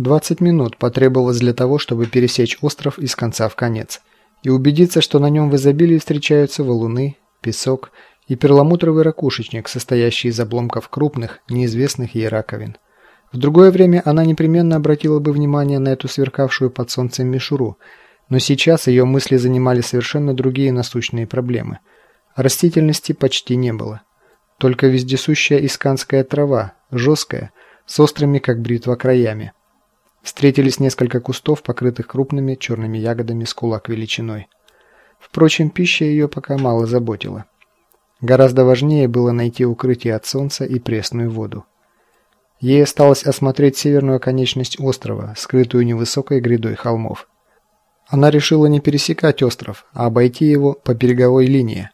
20 минут потребовалось для того, чтобы пересечь остров из конца в конец и убедиться, что на нем в изобилии встречаются валуны, песок и перламутровый ракушечник, состоящий из обломков крупных, неизвестных ей раковин. В другое время она непременно обратила бы внимание на эту сверкавшую под солнцем мишуру, но сейчас ее мысли занимали совершенно другие насущные проблемы. Растительности почти не было. Только вездесущая исканская трава, жесткая, с острыми, как бритва, краями. Встретились несколько кустов, покрытых крупными черными ягодами с кулак величиной. Впрочем, пища ее пока мало заботила. Гораздо важнее было найти укрытие от солнца и пресную воду. Ей осталось осмотреть северную оконечность острова, скрытую невысокой грядой холмов. Она решила не пересекать остров, а обойти его по береговой линии.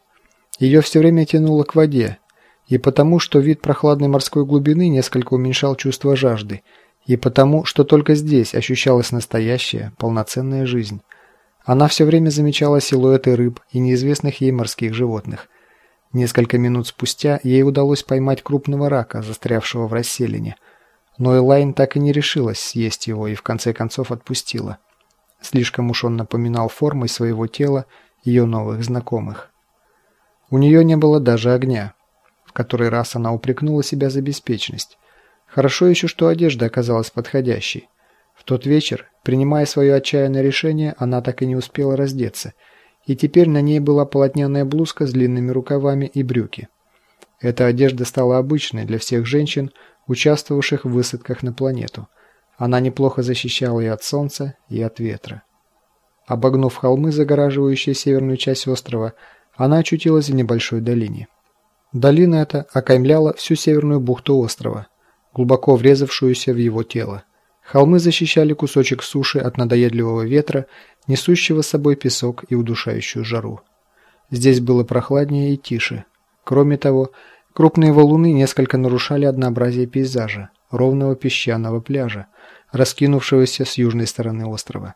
Ее все время тянуло к воде, и потому, что вид прохладной морской глубины несколько уменьшал чувство жажды, и потому, что только здесь ощущалась настоящая, полноценная жизнь. Она все время замечала силуэты рыб и неизвестных ей морских животных. Несколько минут спустя ей удалось поймать крупного рака, застрявшего в расселине. Но Элайн так и не решилась съесть его и в конце концов отпустила. Слишком уж он напоминал формой своего тела ее новых знакомых. У нее не было даже огня который раз она упрекнула себя за беспечность. Хорошо еще, что одежда оказалась подходящей. В тот вечер, принимая свое отчаянное решение, она так и не успела раздеться, и теперь на ней была полотняная блузка с длинными рукавами и брюки. Эта одежда стала обычной для всех женщин, участвовавших в высадках на планету. Она неплохо защищала и от солнца, и от ветра. Обогнув холмы, загораживающие северную часть острова, она очутилась в небольшой долине. Долина эта окаймляла всю северную бухту острова, глубоко врезавшуюся в его тело. Холмы защищали кусочек суши от надоедливого ветра, несущего с собой песок и удушающую жару. Здесь было прохладнее и тише. Кроме того, крупные валуны несколько нарушали однообразие пейзажа, ровного песчаного пляжа, раскинувшегося с южной стороны острова.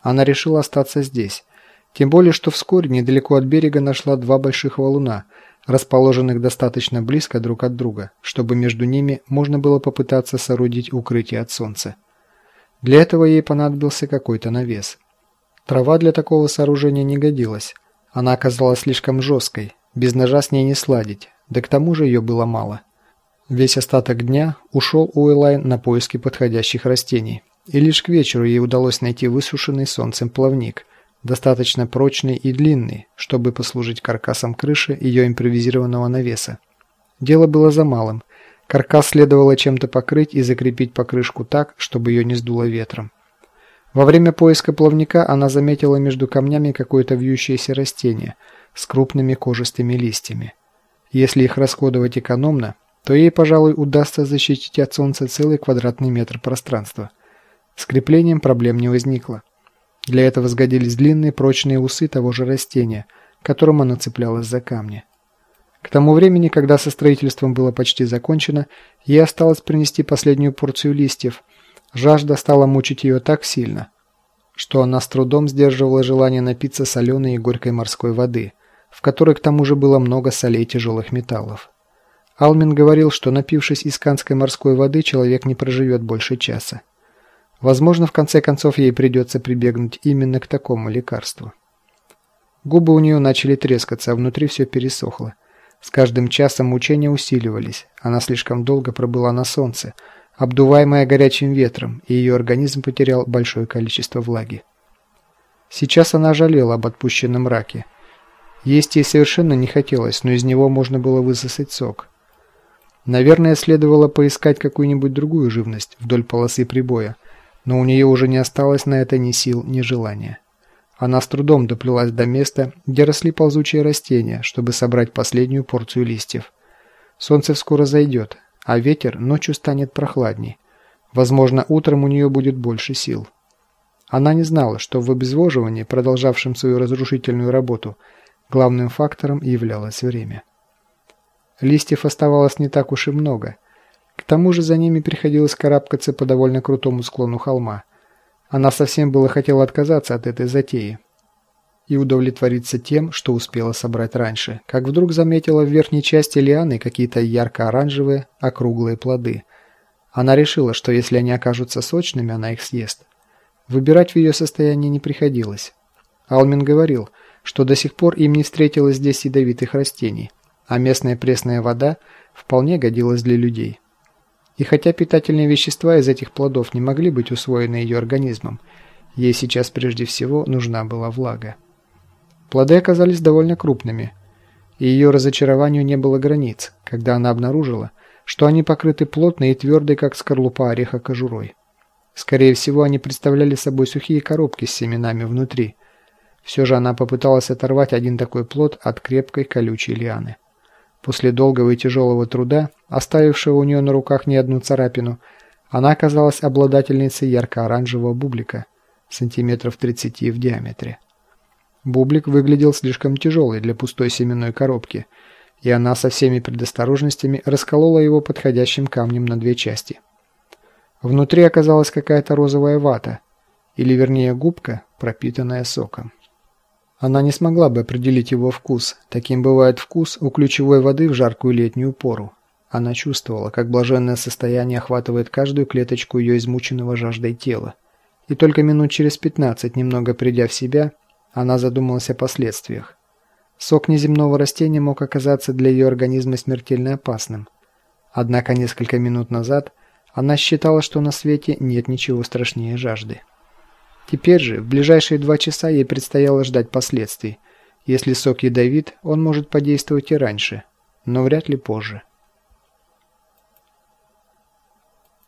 Она решила остаться здесь, тем более, что вскоре недалеко от берега нашла два больших валуна – расположенных достаточно близко друг от друга, чтобы между ними можно было попытаться соорудить укрытие от солнца. Для этого ей понадобился какой-то навес. Трава для такого сооружения не годилась. Она оказалась слишком жесткой, без ножа с ней не сладить, да к тому же ее было мало. Весь остаток дня ушел Уэлайн на поиски подходящих растений, и лишь к вечеру ей удалось найти высушенный солнцем плавник – достаточно прочный и длинный, чтобы послужить каркасом крыши ее импровизированного навеса. Дело было за малым. Каркас следовало чем-то покрыть и закрепить покрышку так, чтобы ее не сдуло ветром. Во время поиска плавника она заметила между камнями какое-то вьющееся растение с крупными кожистыми листьями. Если их расходовать экономно, то ей, пожалуй, удастся защитить от солнца целый квадратный метр пространства. С креплением проблем не возникло. Для этого сгодились длинные прочные усы того же растения, которым она цеплялась за камни. К тому времени, когда со строительством было почти закончено, ей осталось принести последнюю порцию листьев. Жажда стала мучить ее так сильно, что она с трудом сдерживала желание напиться соленой и горькой морской воды, в которой к тому же было много солей тяжелых металлов. Алмин говорил, что напившись исканской морской воды, человек не проживет больше часа. Возможно, в конце концов ей придется прибегнуть именно к такому лекарству. Губы у нее начали трескаться, а внутри все пересохло. С каждым часом мучения усиливались. Она слишком долго пробыла на солнце, обдуваемая горячим ветром, и ее организм потерял большое количество влаги. Сейчас она жалела об отпущенном раке. Есть ей совершенно не хотелось, но из него можно было высосать сок. Наверное, следовало поискать какую-нибудь другую живность вдоль полосы прибоя, но у нее уже не осталось на это ни сил, ни желания. Она с трудом доплелась до места, где росли ползучие растения, чтобы собрать последнюю порцию листьев. Солнце скоро зайдет, а ветер ночью станет прохладней. Возможно, утром у нее будет больше сил. Она не знала, что в обезвоживании, продолжавшем свою разрушительную работу, главным фактором являлось время. Листьев оставалось не так уж и много – к тому же за ними приходилось карабкаться по довольно крутому склону холма. Она совсем было хотела отказаться от этой затеи и удовлетвориться тем, что успела собрать раньше, как вдруг заметила в верхней части лианы какие-то ярко-оранжевые округлые плоды. Она решила, что если они окажутся сочными, она их съест. Выбирать в ее состоянии не приходилось. Алмин говорил, что до сих пор им не встретилось здесь ядовитых растений, а местная пресная вода вполне годилась для людей. И хотя питательные вещества из этих плодов не могли быть усвоены ее организмом, ей сейчас прежде всего нужна была влага. Плоды оказались довольно крупными, и ее разочарованию не было границ, когда она обнаружила, что они покрыты плотной и твердой, как скорлупа ореха, кожурой. Скорее всего, они представляли собой сухие коробки с семенами внутри. Все же она попыталась оторвать один такой плод от крепкой колючей лианы. После долгого и тяжелого труда, оставившего у нее на руках не одну царапину, она оказалась обладательницей ярко-оранжевого бублика, сантиметров 30 в диаметре. Бублик выглядел слишком тяжелый для пустой семенной коробки – и она со всеми предосторожностями расколола его подходящим камнем на две части. Внутри оказалась какая-то розовая вата, или вернее губка, пропитанная соком. Она не смогла бы определить его вкус, таким бывает вкус у ключевой воды в жаркую летнюю пору. Она чувствовала, как блаженное состояние охватывает каждую клеточку ее измученного жаждой тела. И только минут через пятнадцать, немного придя в себя, она задумалась о последствиях. Сок неземного растения мог оказаться для ее организма смертельно опасным. Однако несколько минут назад она считала, что на свете нет ничего страшнее жажды. Теперь же, в ближайшие два часа ей предстояло ждать последствий. Если сок ядовит, он может подействовать и раньше, но вряд ли позже.